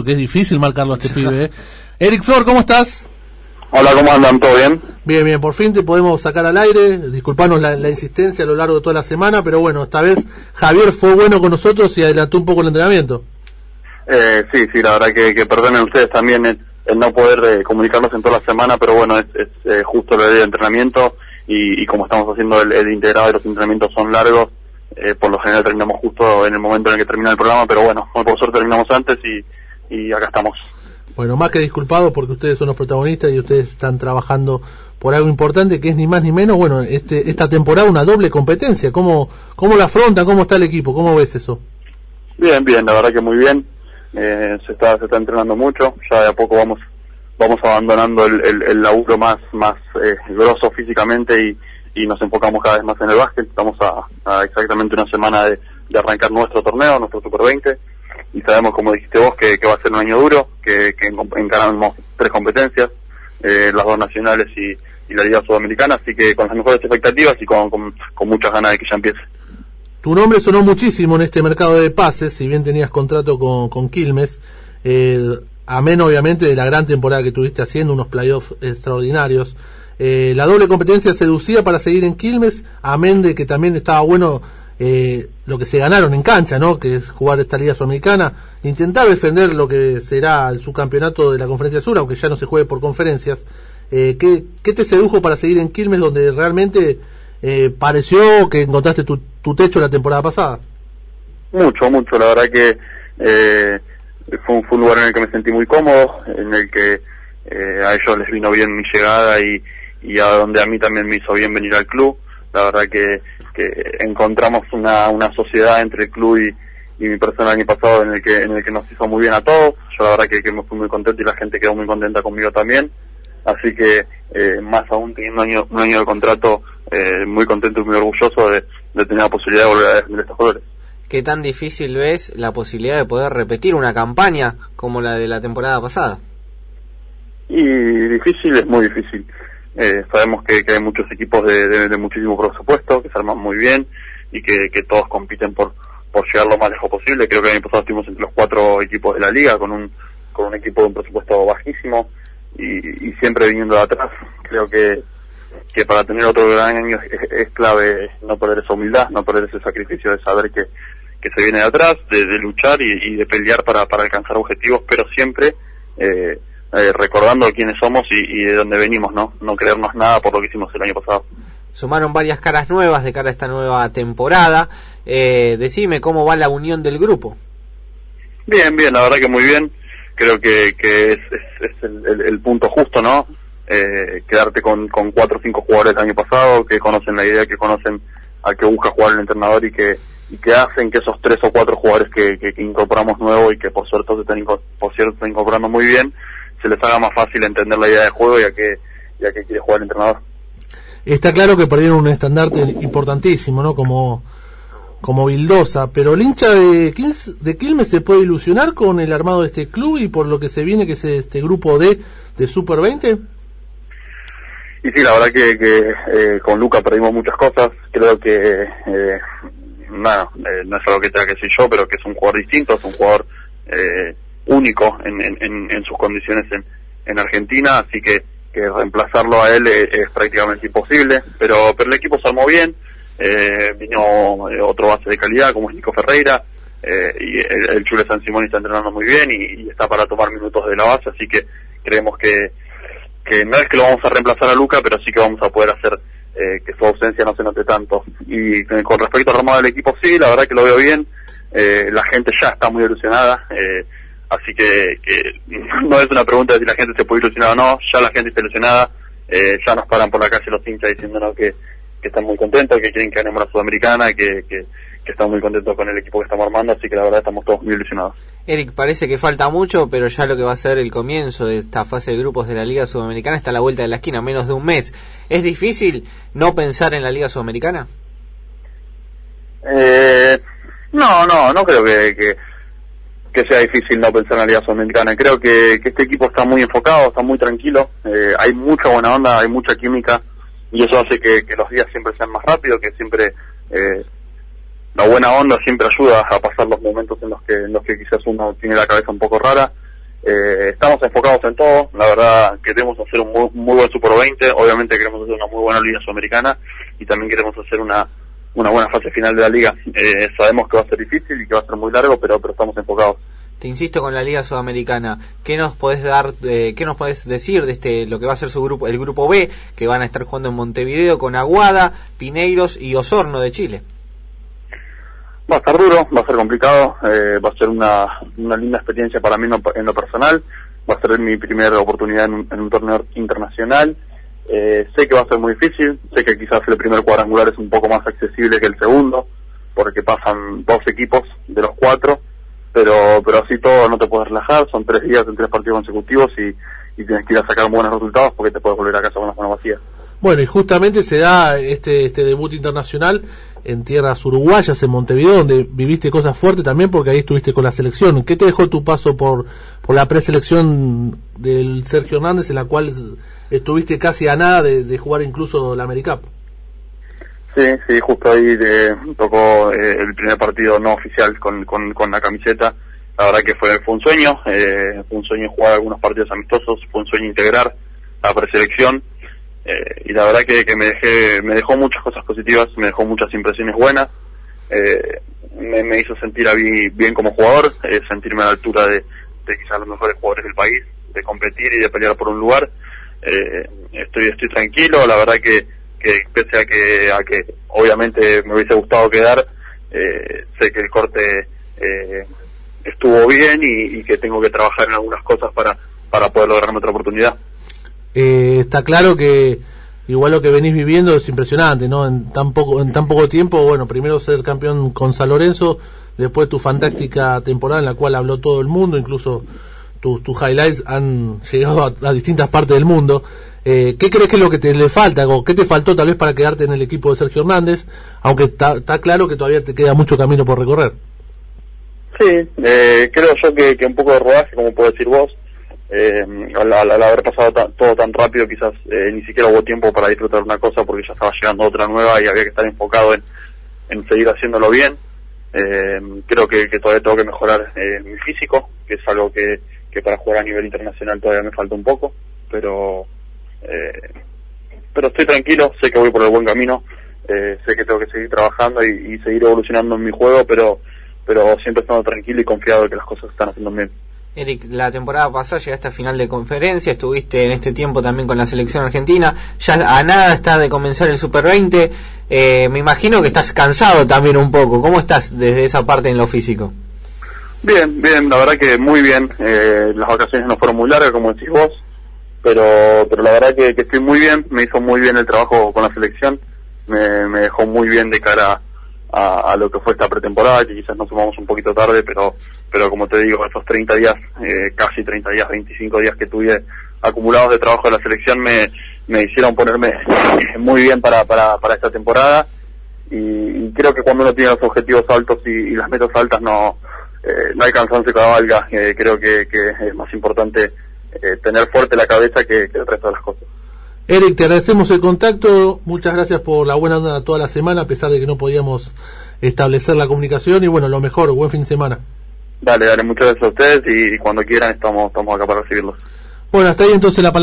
que es difícil marcarlo a este pibe. ¿eh? Eric Flor, ¿cómo estás? Hola, ¿cómo andan? ¿Todo bien? Bien, bien, por fin te podemos sacar al aire. Disculpanos la, la, insistencia a lo largo de toda la semana, pero bueno, esta vez Javier fue bueno con nosotros y adelantó un poco el entrenamiento. Eh, sí, sí, la verdad que, que perdonen ustedes también el, el no poder eh, comunicarnos en toda la semana, pero bueno, es, es eh, justo el día de entrenamiento y, y, como estamos haciendo el, el integrado de los entrenamientos son largos, eh, por lo general terminamos justo en el momento en el que termina el programa, pero bueno, por suerte terminamos antes y, y acá estamos. Bueno, más que disculpados porque ustedes son los protagonistas y ustedes están trabajando por algo importante que es ni más ni menos, bueno, este, esta temporada una doble competencia. ¿Cómo, ¿Cómo la afrontan? ¿Cómo está el equipo? ¿Cómo ves eso? Bien, bien, la verdad que muy bien. Eh, se está se está entrenando mucho. Ya de a poco vamos vamos abandonando el, el, el laburo más más eh, grosso físicamente y, y nos enfocamos cada vez más en el básquet. Estamos a, a exactamente una semana de, de arrancar nuestro torneo, nuestro Super 20 y sabemos, como dijiste vos, que, va a ser un año duro, que, encaramos tres competencias, eh, las dos nacionales y, la Liga Sudamericana, así que con las mejores expectativas y con, con, con, muchas ganas de que ya empiece. Tu nombre sonó muchísimo en este mercado de pases, si bien tenías contrato con, con Quilmes, eh, amén obviamente de la gran temporada que tuviste haciendo, unos playoffs extraordinarios. Eh, la doble competencia seducía para seguir en Quilmes, amén de que también estaba bueno eh, lo que se ganaron en cancha, ¿no? Que es jugar esta Liga Sudamericana, intentar defender lo que será el subcampeonato de la Conferencia Sur, aunque ya no se juegue por conferencias. Eh, ¿qué, ¿Qué te sedujo para seguir en Quilmes, donde realmente eh, pareció que encontraste tu, tu, techo la temporada pasada? Mucho, mucho. La verdad que eh, fue, un, fue, un, lugar en el que me sentí muy cómodo, en el que eh, a ellos les vino bien mi llegada y, y a donde a mí también me hizo bien venir al club. La verdad que que encontramos una, una sociedad entre el club y, y mi persona el año pasado en el que en el que nos hizo muy bien a todos. Yo la verdad que, que me fui muy contento y la gente quedó muy contenta conmigo también. Así que eh, más aún teniendo un año, un año de contrato, eh, muy contento y muy orgulloso de, de tener la posibilidad de volver a defender estos colores. ¿Qué tan difícil ves la posibilidad de poder repetir una campaña como la de la temporada pasada? Y difícil es muy difícil. Eh, sabemos que, que, hay muchos equipos de, de, muchísimo presupuesto, que se arman muy bien y que, todos compiten por, por llegar lo más lejos posible. Creo que el año pasado estuvimos entre los cuatro equipos de la liga con un, con un equipo de un presupuesto bajísimo y, siempre viniendo de atrás. Creo que, que para tener otro gran año es, clave no perder esa humildad, no perder ese sacrificio de saber que, que se viene de atrás, de, luchar y, y, de pelear para, para alcanzar objetivos, pero siempre eh, eh, recordando quiénes somos y, y, de dónde venimos, ¿no? No creernos nada por lo que hicimos el año pasado. Sumaron varias caras nuevas de cara a esta nueva temporada. Eh, decime cómo va la unión del grupo. Bien, bien, la verdad que muy bien. Creo que, que es, es, es el, el, el, punto justo, ¿no? Eh, quedarte con, con cuatro o cinco jugadores del año pasado que conocen la idea, que conocen a que busca jugar el entrenador y que y que hacen que esos tres o cuatro jugadores que, que, que incorporamos nuevo y que por suerte se están, por cierto, están incorporando muy bien, se les haga más fácil entender la idea de juego y a qué, y a qué quiere jugar el entrenador. Está claro que perdieron un estandarte importantísimo, ¿no? Como, como Vildosa, pero el hincha de, Quilmes, de Quilmes se puede ilusionar con el armado de este club y por lo que se viene que es este grupo D de Super 20. Y sí, la verdad que, que eh, con Luca perdimos muchas cosas. Creo que, eh, nada, eh, no es algo que tenga que decir yo, pero que es un jugador distinto, es un jugador eh, único en, en, en, sus condiciones en, en Argentina, así que, que reemplazarlo a él es, prácticamente imposible, pero, pero el equipo se armó bien, eh, vino eh, otro base de calidad como es Nico Ferreira, eh, y el, Chule San Simón está entrenando muy bien y, está para tomar minutos de la base, así que creemos que, que no es que lo vamos a reemplazar a Luca, pero sí que vamos a poder hacer eh, que su ausencia no se note tanto. Y con respecto al armado del equipo, sí, la verdad que lo veo bien, eh, la gente ya está muy ilusionada, eh, así que, que, no es una pregunta de si la gente se puede ilusionar o no, ya la gente está ilusionada, eh, ya nos paran por la calle los hinchas diciéndonos que, que están muy contentos, que quieren que ganemos la Sudamericana, que, que, que están muy contentos con el equipo que estamos armando, así que la verdad estamos todos muy ilusionados. Eric, parece que falta mucho, pero ya lo que va a ser el comienzo de esta fase de grupos de la Liga Sudamericana está a la vuelta de la esquina, menos de un mes. ¿Es difícil no pensar en la Liga Sudamericana? Eh, no, no, no creo que, que, que, sea difícil no pensar en la Liga Sudamericana. Creo que, este equipo está muy enfocado, está muy tranquilo, eh, hay mucha buena onda, hay mucha química y eso hace que, que los días siempre sean más rápidos, que siempre eh, la buena onda siempre ayuda a pasar los momentos en los que en los que quizás uno tiene la cabeza un poco rara. Eh, estamos enfocados en todo, la verdad queremos hacer un muy, muy, buen Super 20, obviamente queremos hacer una muy buena Liga Sudamericana y también queremos hacer una, una buena fase final de la liga. Eh, sabemos que va a ser difícil y que va a ser muy largo, pero, pero estamos enfocados. Te insisto con la Liga Sudamericana, ¿qué nos podés dar, eh, qué nos podés decir de este, lo que va a ser su grupo, el grupo B, que van a estar jugando en Montevideo con Aguada, Pineiros y Osorno de Chile? Va a estar duro, va a ser complicado, eh, va a ser una, una linda experiencia para mí en lo personal, va a ser mi primera oportunidad en un, en un torneo internacional. Eh, sé que va a ser muy difícil, sé que quizás el primer cuadrangular es un poco más accesible que el segundo, porque pasan dos equipos de los cuatro, pero pero así todo no te puedes relajar, son tres días en tres partidos consecutivos y, y tienes que ir a sacar buenos resultados porque te puedes volver a casa con las manos vacías. Bueno, y justamente se da este, este debut internacional en tierras uruguayas, en Montevideo, donde viviste cosas fuertes también porque ahí estuviste con la selección. ¿Qué te dejó tu paso por, por la preselección del Sergio Hernández, en la cual estuviste casi a nada de, jugar incluso la AmeriCup? Sí, sí, justo ahí tocó eh, el primer partido no oficial con, con, con, la camiseta. La verdad que fue, fue un sueño, eh, fue un sueño jugar algunos partidos amistosos, fue un sueño integrar la preselección eh, y la verdad que, que, me dejé, me dejó muchas cosas positivas, me dejó muchas impresiones buenas, eh, me, hizo sentir a mí bien como jugador, eh, sentirme a la altura de, de, quizás los mejores jugadores del país, de competir y de pelear por un lugar. Eh, estoy, estoy tranquilo, la verdad que, que pese a que, a que obviamente me hubiese gustado quedar, eh, sé que el corte estuvo bien y, y que tengo que trabajar en algunas cosas para, para poder lograrme otra oportunidad eh, está claro que igual lo que venís viviendo es impresionante, ¿no? En tan poco, en tan poco tiempo, bueno, primero ser campeón con San Lorenzo, después tu fantástica temporada en la cual habló todo el mundo, incluso tus, tus highlights han llegado a, distintas partes del mundo. Eh, ¿Qué crees que es lo que te le falta o qué te faltó tal vez para quedarte en el equipo de Sergio Hernández? Aunque está claro que todavía te queda mucho camino por recorrer. Sí, eh, creo yo que, que un poco de rodaje, como puedes decir vos, eh, al, haber pasado todo tan rápido quizás eh, ni siquiera hubo tiempo para disfrutar una cosa porque ya estaba llegando otra nueva y había que estar enfocado en, seguir haciéndolo bien. Eh, creo que, que, todavía tengo que mejorar eh, mi físico, que es algo que, para jugar a nivel internacional todavía me falta un poco, pero eh, pero estoy tranquilo, sé que voy por el buen camino, sé que tengo que seguir trabajando y, y seguir evolucionando en mi juego, pero pero siempre estando tranquilo y confiado de que las cosas están haciendo bien. Eric, la temporada pasada llegaste a final de conferencia, estuviste en este tiempo también con la selección argentina, ya a nada está de comenzar el Super 20, eh, me imagino que estás cansado también un poco, ¿cómo estás desde esa parte en lo físico? Bien, bien, la verdad que muy bien, eh, las vacaciones no fueron muy largas como decís vos, pero, pero la verdad que, que estoy muy bien, me hizo muy bien el trabajo con la selección, me, me dejó muy bien de cara a a, a, lo que fue esta pretemporada, que quizás nos sumamos un poquito tarde, pero pero como te digo, esos 30 días, eh, casi 30 días, 25 días que tuve acumulados de trabajo de la selección me, me hicieron ponerme muy bien para, para, para esta temporada y, creo que cuando uno tiene los objetivos altos y, las metas altas no, eh, no hay cansancio que valga, eh, creo que, que, es más importante eh, tener fuerte la cabeza que, que el resto de las cosas. Eric, te agradecemos el contacto, muchas gracias por la buena onda toda la semana, a pesar de que no podíamos establecer la comunicación y bueno, lo mejor, buen fin de semana. Dale, dale, muchas gracias a ustedes y cuando quieran estamos, estamos acá para recibirlos. Bueno, hasta ahí entonces la palabra.